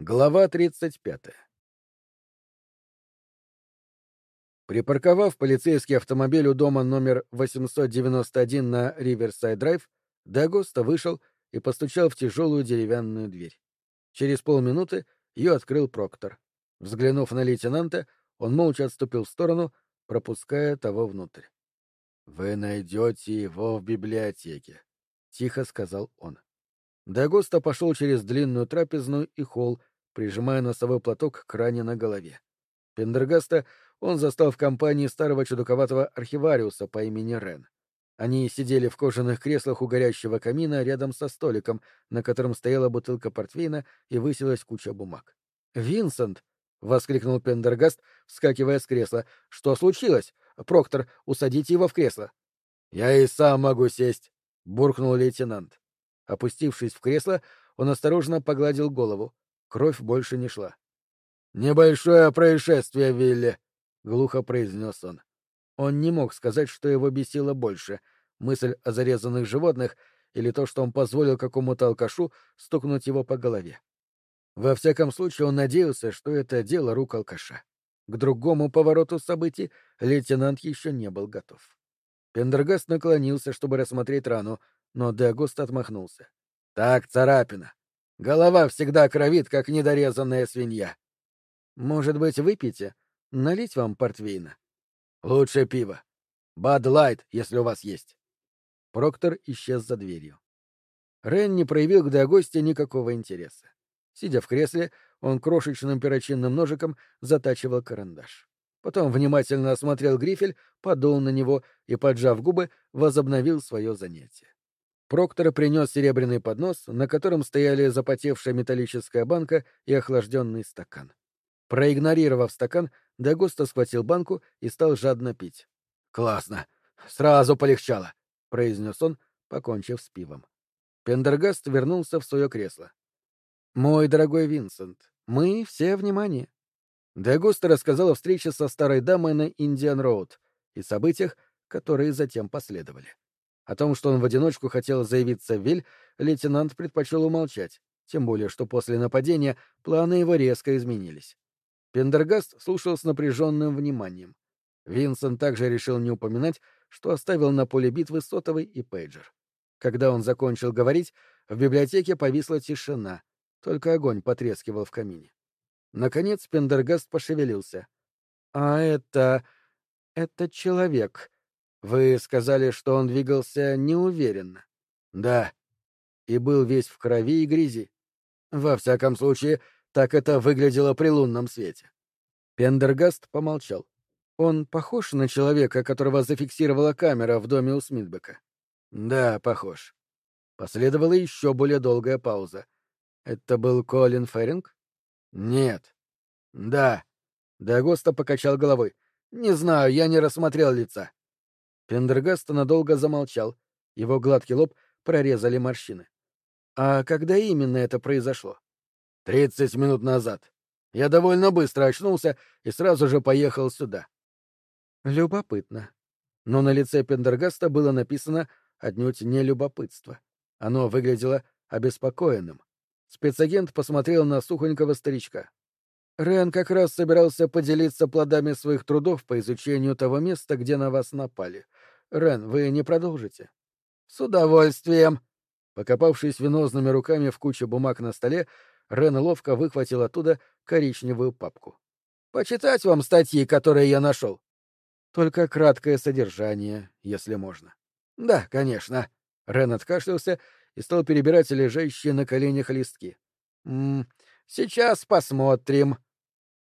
Глава 35. Припарковав полицейский автомобиль у дома номер 891 на Риверсайд-драйв, Дагоста вышел и постучал в тяжелую деревянную дверь. Через полминуты ее открыл Проктор. Взглянув на лейтенанта, он молча отступил в сторону, пропуская того внутрь. «Вы найдете его в библиотеке», — тихо сказал он. Дагоста пошел через длинную трапезную и холл, прижимая носовой платок к ране на голове. Пендергаста он застал в компании старого чудаковатого архивариуса по имени Рен. Они сидели в кожаных креслах у горящего камина рядом со столиком, на котором стояла бутылка портвейна и высилась куча бумаг. «Винсент!» — воскликнул Пендергаст, вскакивая с кресла. «Что случилось? Проктор, усадите его в кресло». «Я и сам могу сесть», — буркнул лейтенант. Опустившись в кресло, он осторожно погладил голову. Кровь больше не шла. «Небольшое происшествие, Вилли», — глухо произнес он. Он не мог сказать, что его бесило больше — мысль о зарезанных животных или то, что он позволил какому-то алкашу стукнуть его по голове. Во всяком случае, он надеялся, что это дело рук алкаша. К другому повороту событий лейтенант еще не был готов. Пендергаст наклонился, чтобы рассмотреть рану, но Деагост отмахнулся. — Так, царапина. Голова всегда кровит, как недорезанная свинья. Может быть, выпьете? Налить вам портвейна? Лучше пиво. Бад Лайт, если у вас есть. Проктор исчез за дверью. Рен не проявил к Диагосте никакого интереса. Сидя в кресле, он крошечным перочинным ножиком затачивал карандаш. Потом внимательно осмотрел грифель, подул на него и, поджав губы, возобновил свое занятие. Проктор принес серебряный поднос, на котором стояли запотевшая металлическая банка и охлажденный стакан. Проигнорировав стакан, Дагуста схватил банку и стал жадно пить. «Классно! Сразу полегчало!» — произнес он, покончив с пивом. Пендергаст вернулся в свое кресло. «Мой дорогой Винсент, мы все внимание». Дагуста рассказал о встрече со старой дамой на Индиан-Роуд и событиях, которые затем последовали. О том, что он в одиночку хотел заявиться в Виль, лейтенант предпочел умолчать, тем более что после нападения планы его резко изменились. Пендергаст слушал с напряженным вниманием. Винсент также решил не упоминать, что оставил на поле битвы сотовый и пейджер. Когда он закончил говорить, в библиотеке повисла тишина, только огонь потрескивал в камине. Наконец Пендергаст пошевелился. «А это... это человек», вы сказали, что он двигался неуверенно. Да. И был весь в крови и грязи. Во всяком случае, так это выглядело при лунном свете. Пендергаст помолчал. Он похож на человека, которого зафиксировала камера в доме у Смитбека? Да, похож. Последовала еще более долгая пауза. Это был Колин Ферринг? Нет. Да. Дагоста покачал головой. Не знаю, я не рассмотрел лица. Пендергаст надолго замолчал. Его гладкий лоб прорезали морщины. «А когда именно это произошло?» «Тридцать минут назад. Я довольно быстро очнулся и сразу же поехал сюда». «Любопытно». Но на лице Пендергаста было написано отнюдь не любопытство. Оно выглядело обеспокоенным. Спецагент посмотрел на сухонького старичка. Рен как раз собирался поделиться плодами своих трудов по изучению того места, где на вас напали. Рен, вы не продолжите? С удовольствием. Покопавшись венозными руками в куче бумаг на столе, Рен ловко выхватил оттуда коричневую папку. Почитать вам статьи, которые я нашел. Только краткое содержание, если можно. Да, конечно. Рен откашлялся и стал перебирать лежащие на коленях листки. М -м, сейчас посмотрим.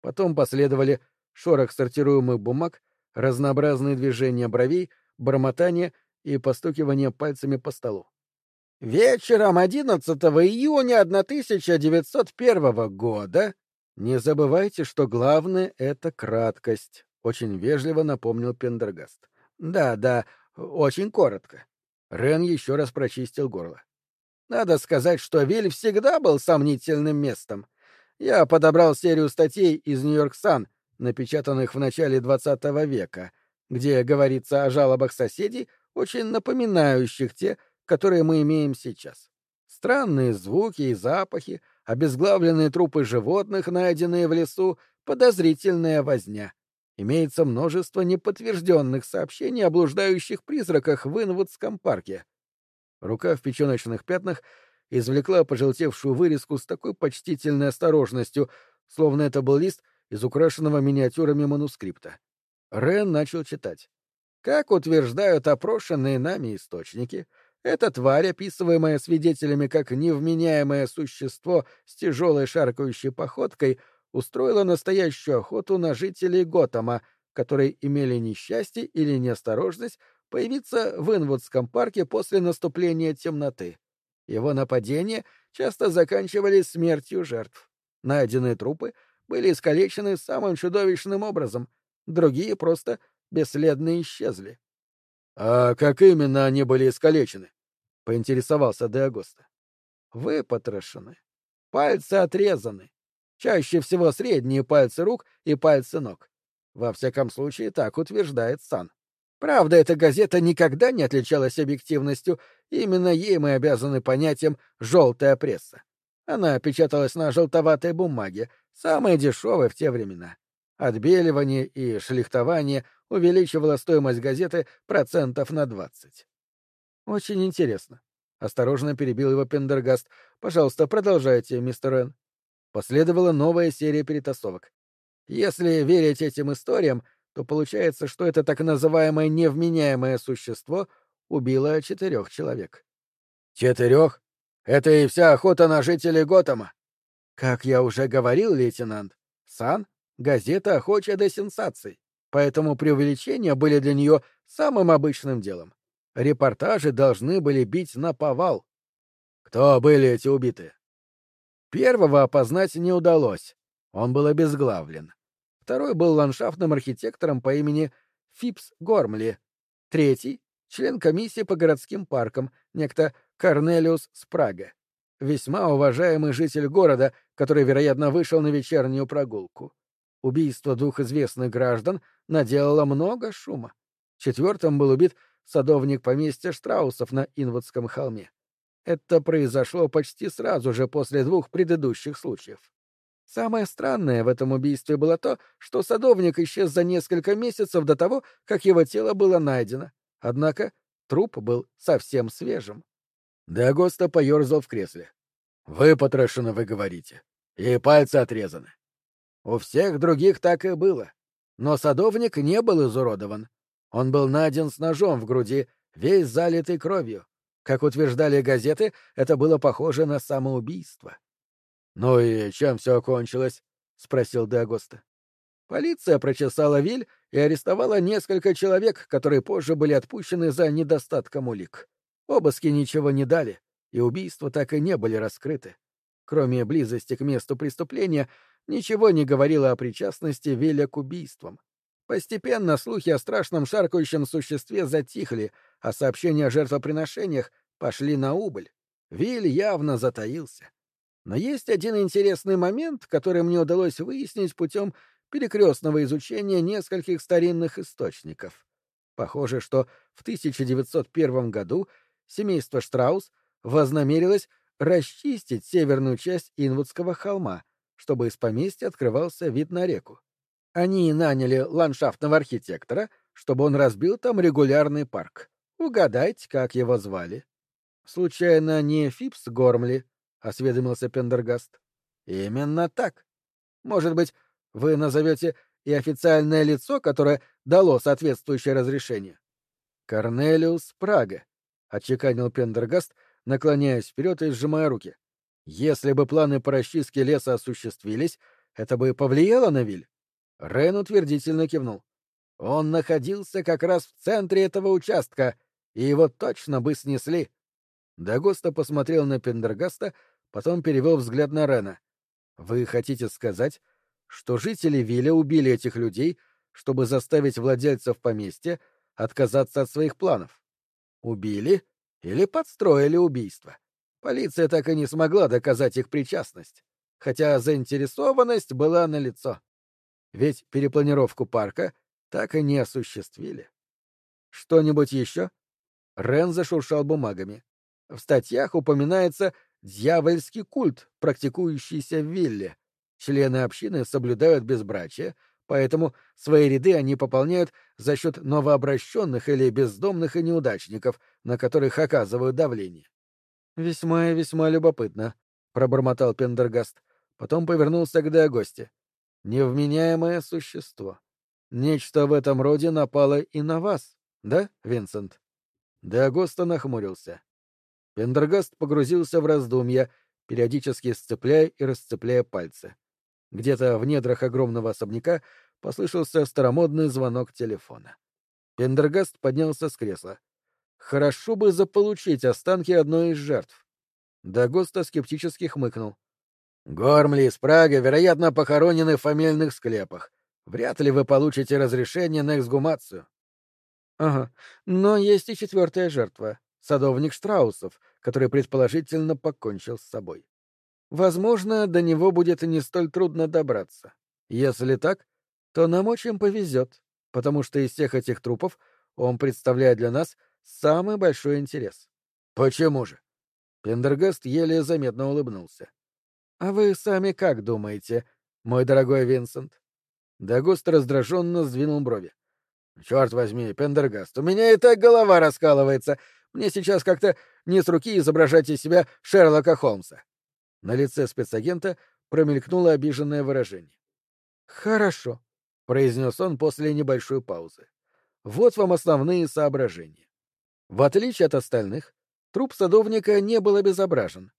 Потом последовали шорох сортируемых бумаг, разнообразные движения бровей, бормотание и постукивание пальцами по столу. Вечером 11 июня 1901 года не забывайте, что главное — это краткость, — очень вежливо напомнил Пендергаст. Да, да, очень коротко. Рен еще раз прочистил горло. Надо сказать, что Виль всегда был сомнительным местом. Я подобрал серию статей из Нью-Йорк Сан, напечатанных в начале XX века, где говорится о жалобах соседей, очень напоминающих те, которые мы имеем сейчас. Странные звуки и запахи, обезглавленные трупы животных, найденные в лесу, подозрительная возня. Имеется множество неподтвержденных сообщений о блуждающих призраках в Инвудском парке. Рука в печеночных пятнах извлекла пожелтевшую вырезку с такой почтительной осторожностью, словно это был лист из украшенного миниатюрами манускрипта. Рен начал читать. Как утверждают опрошенные нами источники, эта тварь, описываемая свидетелями как невменяемое существо с тяжелой шаркающей походкой, устроила настоящую охоту на жителей Готэма, которые имели несчастье или неосторожность появиться в Инвудском парке после наступления темноты. Его нападения часто заканчивались смертью жертв. Найденные трупы были искалечены самым чудовищным образом, другие просто бесследно исчезли. — А как именно они были искалечены? — поинтересовался Деагоста. — Выпотрошены. Пальцы отрезаны. Чаще всего средние пальцы рук и пальцы ног. Во всяком случае, так утверждает Сан. Правда, эта газета никогда не отличалась объективностью, именно ей мы обязаны понятием «желтая пресса». Она печаталась на желтоватой бумаге, самой дешевой в те времена. Отбеливание и шлихтование увеличивало стоимость газеты процентов на двадцать. «Очень интересно», — осторожно перебил его Пендергаст. «Пожалуйста, продолжайте, мистер Н. Последовала новая серия перетасовок. Если верить этим историям, то получается, что это так называемое невменяемое существо убило четырех человек. Четырех? Это и вся охота на жителей Готэма. Как я уже говорил, лейтенант, Сан — газета охочая до сенсаций, поэтому преувеличения были для нее самым обычным делом. Репортажи должны были бить на повал. Кто были эти убитые? Первого опознать не удалось. Он был обезглавлен. Второй был ландшафтным архитектором по имени Фипс Гормли. Третий — член комиссии по городским паркам, некто Корнелиус Спрага. Весьма уважаемый житель города, который, вероятно, вышел на вечернюю прогулку. Убийство двух известных граждан наделало много шума. Четвертым был убит садовник поместья Штраусов на Инвудском холме. Это произошло почти сразу же после двух предыдущих случаев. Самое странное в этом убийстве было то, что садовник исчез за несколько месяцев до того, как его тело было найдено. Однако труп был совсем свежим. Дагоста поерзал в кресле. «Вы потрошены, вы говорите. И пальцы отрезаны». У всех других так и было. Но садовник не был изуродован. Он был найден с ножом в груди, весь залитый кровью. Как утверждали газеты, это было похоже на самоубийство. «Ну и чем все окончилось?» — спросил Деагоста. Полиция прочесала Виль и арестовала несколько человек, которые позже были отпущены за недостатком улик. Обыски ничего не дали, и убийства так и не были раскрыты. Кроме близости к месту преступления, ничего не говорило о причастности Виля к убийствам. Постепенно слухи о страшном шаркающем существе затихли, а сообщения о жертвоприношениях пошли на убыль. Виль явно затаился. Но есть один интересный момент, который мне удалось выяснить путем перекрестного изучения нескольких старинных источников. Похоже, что в 1901 году семейство Штраус вознамерилось расчистить северную часть Инвудского холма, чтобы из поместья открывался вид на реку. Они наняли ландшафтного архитектора, чтобы он разбил там регулярный парк. Угадайте, как его звали. Случайно не Фипс Гормли, — осведомился Пендергаст. «Именно так. Может быть, вы назовете и официальное лицо, которое дало соответствующее разрешение?» «Корнелиус Прага», — отчеканил Пендергаст, наклоняясь вперед и сжимая руки. «Если бы планы по расчистке леса осуществились, это бы повлияло на Виль?» Рен утвердительно кивнул. «Он находился как раз в центре этого участка, и его точно бы снесли». Дагоста посмотрел на Пендергаста, потом перевел взгляд на Рена. «Вы хотите сказать, что жители Вилля убили этих людей, чтобы заставить владельцев поместья отказаться от своих планов? Убили или подстроили убийство? Полиция так и не смогла доказать их причастность, хотя заинтересованность была налицо. Ведь перепланировку парка так и не осуществили. Что-нибудь еще? Рен зашуршал бумагами. В статьях упоминается дьявольский культ, практикующийся в вилле. Члены общины соблюдают безбрачие, поэтому свои ряды они пополняют за счет новообращенных или бездомных и неудачников, на которых оказывают давление. «Весьма и весьма любопытно», — пробормотал Пендергаст. Потом повернулся к Деогосте. «Невменяемое существо. Нечто в этом роде напало и на вас, да, Винсент?» Деогоста нахмурился. Пендергаст погрузился в раздумья, периодически сцепляя и расцепляя пальцы. Где-то в недрах огромного особняка послышался старомодный звонок телефона. Пендергаст поднялся с кресла. Хорошо бы заполучить останки одной из жертв. Дагоста скептически хмыкнул. Гормли из Прага, вероятно, похоронены в фамильных склепах. Вряд ли вы получите разрешение на эксгумацию. Ага. Но есть и четвертая жертва — садовник Штраусов, который предположительно покончил с собой. Возможно, до него будет не столь трудно добраться. Если так, то нам очень повезет, потому что из всех этих трупов он представляет для нас самый большой интерес. Почему же? Пендергаст еле заметно улыбнулся. А вы сами как думаете, мой дорогой Винсент? Дагост раздраженно сдвинул брови. Черт возьми, Пендергаст, у меня и так голова раскалывается. Мне сейчас как-то не с руки изображать из себя Шерлока Холмса. На лице спецагента промелькнуло обиженное выражение. «Хорошо», — произнес он после небольшой паузы. «Вот вам основные соображения. В отличие от остальных, труп садовника не был обезображен.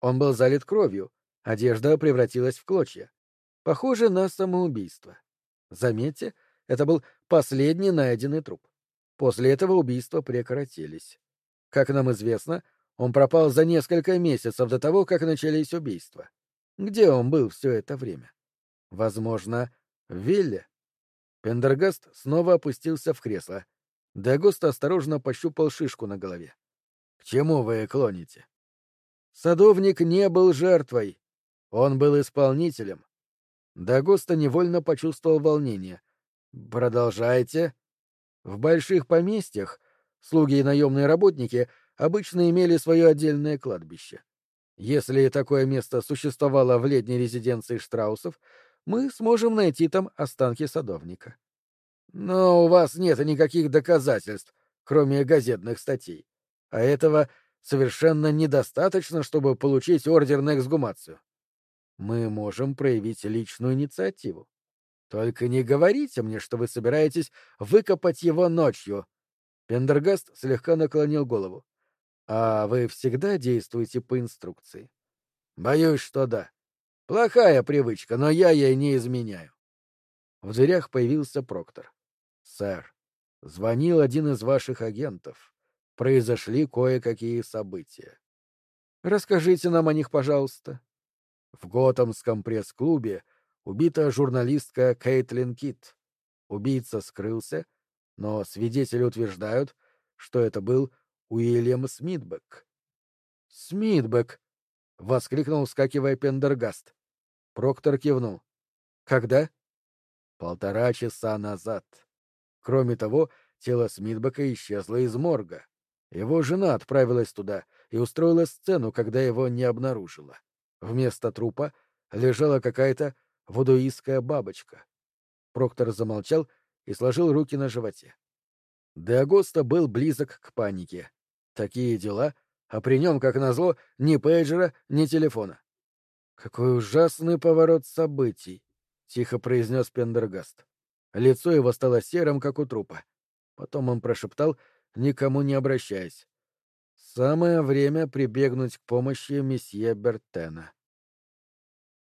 Он был залит кровью, одежда превратилась в клочья. Похоже на самоубийство. Заметьте, это был последний найденный труп. После этого убийства прекратились. Как нам известно, он пропал за несколько месяцев до того, как начались убийства. Где он был все это время? Возможно, в вилле? Пендергаст снова опустился в кресло. Дагуст осторожно пощупал шишку на голове. — К чему вы клоните? Садовник не был жертвой. Он был исполнителем. Дагуста невольно почувствовал волнение. — Продолжайте. В больших поместьях слуги и наемные работники обычно имели свое отдельное кладбище. Если такое место существовало в летней резиденции Штраусов, мы сможем найти там останки садовника. Но у вас нет никаких доказательств, кроме газетных статей. А этого совершенно недостаточно, чтобы получить ордер на эксгумацию. Мы можем проявить личную инициативу. Только не говорите мне, что вы собираетесь выкопать его ночью. Пендергаст слегка наклонил голову. А вы всегда действуете по инструкции? Боюсь, что да. Плохая привычка, но я ей не изменяю. В дверях появился Проктор. Сэр, звонил один из ваших агентов. Произошли кое-какие события. Расскажите нам о них, пожалуйста. В Готэмском пресс-клубе убита журналистка Кейтлин Кит. Убийца скрылся, но свидетели утверждают, что это был Уильям Смитбек. Смитбек! воскликнул, вскакивая Пендергаст. Проктор кивнул. Когда? Полтора часа назад. Кроме того, тело Смитбека исчезло из морга. Его жена отправилась туда и устроила сцену, когда его не обнаружила. Вместо трупа лежала какая-то вудуистская бабочка. Проктор замолчал и сложил руки на животе. Деагоста был близок к панике. Такие дела, а при нем, как назло, ни пейджера, ни телефона. «Какой ужасный поворот событий!» — тихо произнес Пендергаст. Лицо его стало серым, как у трупа. Потом он прошептал, никому не обращаясь. «Самое время прибегнуть к помощи месье Бертена».